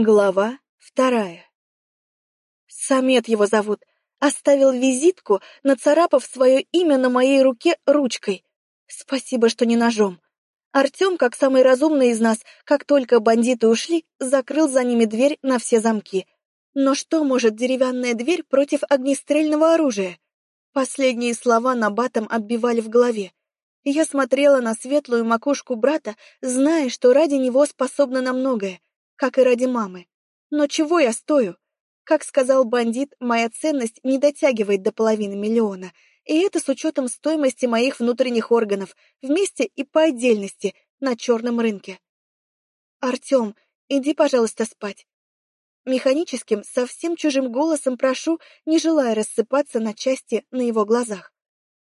Глава вторая. Самет его зовут. Оставил визитку, нацарапав свое имя на моей руке ручкой. Спасибо, что не ножом. Артем, как самый разумный из нас, как только бандиты ушли, закрыл за ними дверь на все замки. Но что может деревянная дверь против огнестрельного оружия? Последние слова на батом отбивали в голове. Я смотрела на светлую макушку брата, зная, что ради него способна на многое как и ради мамы. Но чего я стою? Как сказал бандит, моя ценность не дотягивает до половины миллиона, и это с учетом стоимости моих внутренних органов, вместе и по отдельности, на черном рынке. «Артем, иди, пожалуйста, спать». Механическим, совсем чужим голосом прошу, не желая рассыпаться на части на его глазах.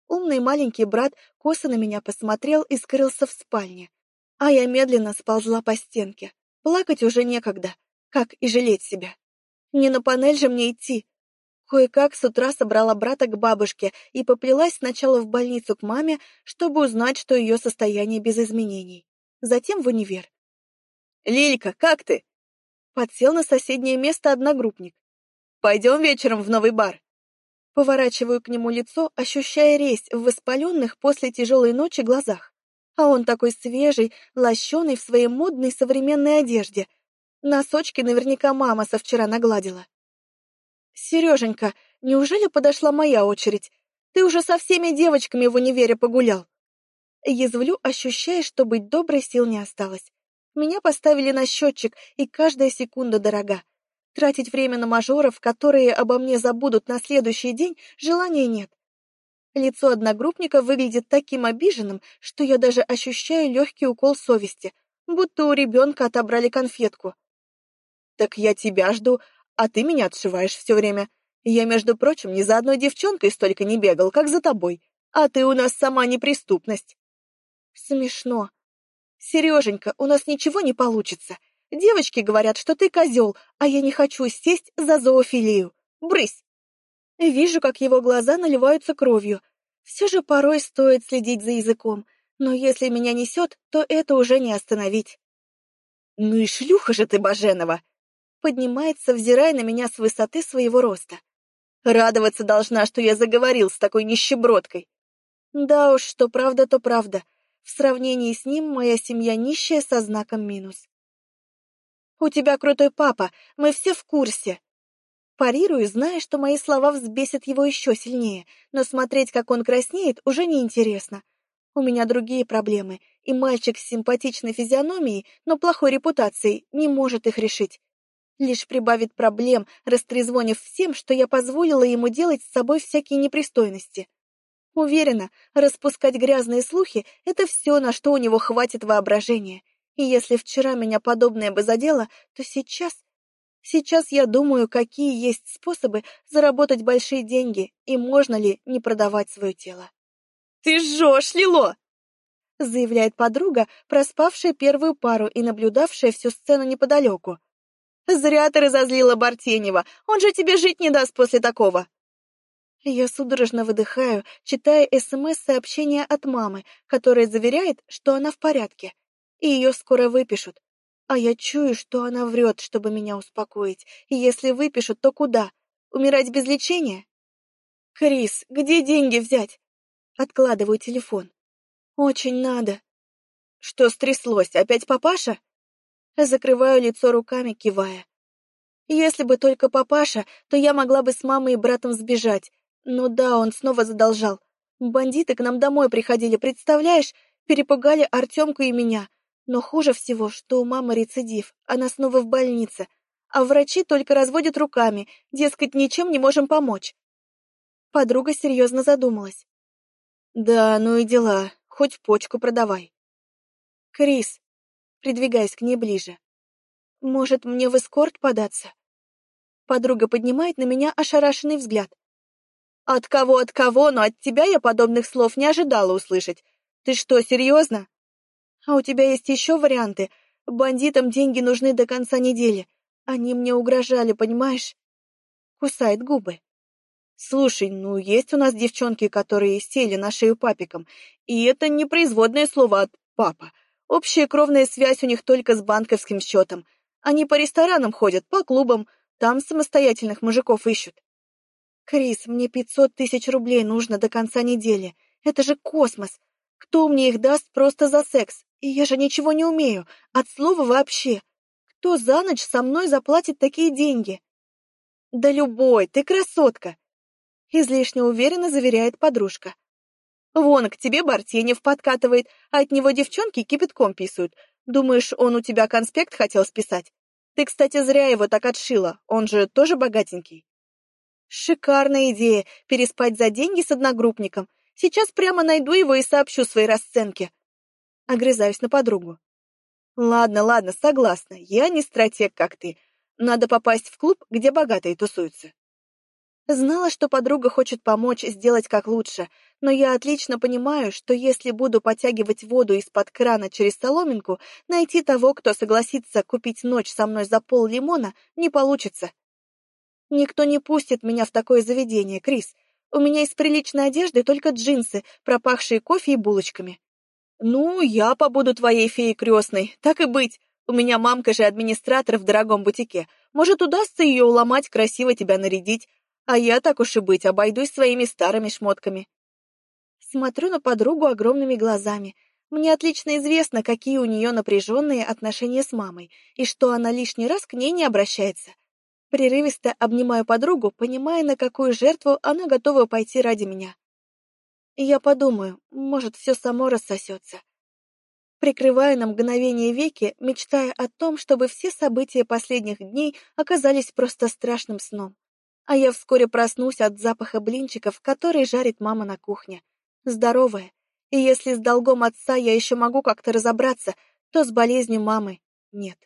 Умный маленький брат косо на меня посмотрел и скрылся в спальне, а я медленно сползла по стенке. Плакать уже некогда, как и жалеть себя. Не на панель же мне идти. Кое-как с утра собрала брата к бабушке и поплелась сначала в больницу к маме, чтобы узнать, что ее состояние без изменений. Затем в универ. «Лилька, как ты?» Подсел на соседнее место одногруппник. «Пойдем вечером в новый бар». Поворачиваю к нему лицо, ощущая резь в воспаленных после тяжелой ночи глазах. А он такой свежий, лощеный в своей модной современной одежде. Носочки наверняка мама со вчера нагладила. Сереженька, неужели подошла моя очередь? Ты уже со всеми девочками в универе погулял. Язвлю, ощущая, что быть доброй сил не осталось. Меня поставили на счетчик, и каждая секунда дорога. Тратить время на мажоров, которые обо мне забудут на следующий день, желания нет. Лицо одногруппника выглядит таким обиженным, что я даже ощущаю легкий укол совести, будто у ребенка отобрали конфетку. «Так я тебя жду, а ты меня отшиваешь все время. Я, между прочим, ни за одной девчонкой столько не бегал, как за тобой, а ты у нас сама неприступность». Смешно. Сереженька, у нас ничего не получится. Девочки говорят, что ты козел, а я не хочу сесть за зоофилию. Брысь! Вижу, как его глаза наливаются кровью. Все же порой стоит следить за языком, но если меня несет, то это уже не остановить. «Ну и шлюха же ты, Баженова!» Поднимается, взирая на меня с высоты своего роста. «Радоваться должна, что я заговорил с такой нищебродкой!» Да уж, что правда, то правда. В сравнении с ним моя семья нищая со знаком минус. «У тебя крутой папа, мы все в курсе», Парирую, зная, что мои слова взбесят его еще сильнее, но смотреть, как он краснеет, уже неинтересно. У меня другие проблемы, и мальчик с симпатичной физиономией, но плохой репутацией, не может их решить. Лишь прибавит проблем, растрезвонив всем, что я позволила ему делать с собой всякие непристойности. Уверена, распускать грязные слухи — это все, на что у него хватит воображения. И если вчера меня подобное бы задело, то сейчас Сейчас я думаю, какие есть способы заработать большие деньги и можно ли не продавать свое тело. «Ты жжешь, Лило!» заявляет подруга, проспавшая первую пару и наблюдавшая всю сцену неподалеку. «Зря ты разозлила Бартенева, он же тебе жить не даст после такого!» Я судорожно выдыхаю, читая СМС-сообщение от мамы, которая заверяет, что она в порядке, и ее скоро выпишут. А я чую, что она врет, чтобы меня успокоить. И если выпишут, то куда? Умирать без лечения? Крис, где деньги взять? Откладываю телефон. Очень надо. Что стряслось? Опять папаша? Закрываю лицо руками, кивая. Если бы только папаша, то я могла бы с мамой и братом сбежать. Но да, он снова задолжал. Бандиты к нам домой приходили, представляешь? Перепугали Артемку и меня. Но хуже всего, что у мамы рецидив, она снова в больнице, а врачи только разводят руками, дескать, ничем не можем помочь. Подруга серьезно задумалась. Да, ну и дела, хоть почку продавай. Крис, придвигаясь к ней ближе. Может, мне в эскорт податься? Подруга поднимает на меня ошарашенный взгляд. От кого, от кого, но от тебя я подобных слов не ожидала услышать. Ты что, серьезно? А у тебя есть еще варианты? Бандитам деньги нужны до конца недели. Они мне угрожали, понимаешь? Кусает губы. Слушай, ну есть у нас девчонки, которые сели на шею папиком, и это не производное слово от папа. Общая кровная связь у них только с банковским счетом. Они по ресторанам ходят, по клубам, там самостоятельных мужиков ищут. Крис, мне пятьсот тысяч рублей нужно до конца недели. Это же космос. Кто мне их даст просто за секс? И я же ничего не умею, от слова вообще. Кто за ночь со мной заплатит такие деньги? Да любой, ты красотка. Излишне уверенно заверяет подружка. Вон, к тебе Бартенев подкатывает, а от него девчонки кипятком писают. Думаешь, он у тебя конспект хотел списать? Ты, кстати, зря его так отшила, он же тоже богатенький. Шикарная идея — переспать за деньги с одногруппником. Сейчас прямо найду его и сообщу свои расценки. Огрызаюсь на подругу. Ладно, ладно, согласна. Я не стратег, как ты. Надо попасть в клуб, где богатые тусуются. Знала, что подруга хочет помочь сделать как лучше, но я отлично понимаю, что если буду потягивать воду из-под крана через соломинку, найти того, кто согласится купить ночь со мной за пол лимона, не получится. Никто не пустит меня в такое заведение, Крис. У меня из приличной одежды только джинсы, пропахшие кофе и булочками. «Ну, я побуду твоей феей крестной, так и быть. У меня мамка же администратор в дорогом бутике. Может, удастся ее уломать, красиво тебя нарядить, а я, так уж и быть, обойдусь своими старыми шмотками». Смотрю на подругу огромными глазами. Мне отлично известно, какие у нее напряженные отношения с мамой, и что она лишний раз к ней не обращается. Прерывисто обнимаю подругу, понимая, на какую жертву она готова пойти ради меня. Я подумаю, может, все само рассосется. Прикрывая на мгновение веки, мечтая о том, чтобы все события последних дней оказались просто страшным сном. А я вскоре проснусь от запаха блинчиков, который жарит мама на кухне. Здоровая. И если с долгом отца я еще могу как-то разобраться, то с болезнью мамы нет.